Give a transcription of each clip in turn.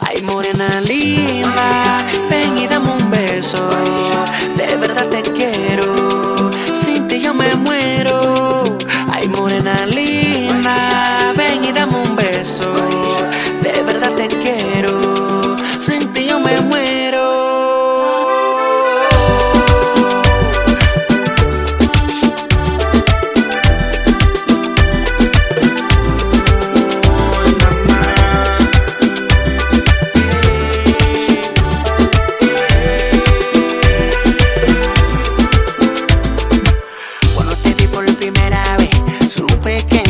Ay, morena linda. primera vez. Supe que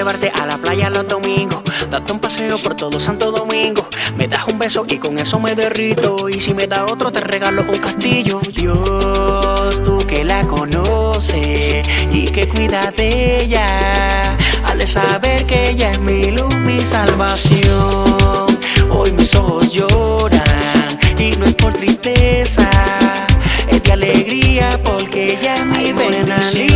llevarte a la playa los domingos. Date un paseo por todo Santo Domingo. Me das un beso y con eso me derrito. Y si me da otro, te regalo un castillo. Dios, tú que la conoces y que cuida de ella. Al saber que ella es mi luz, mi salvación. Hoy mis ojos lloran y no es por tristeza, es de alegría porque ella es mi bendición.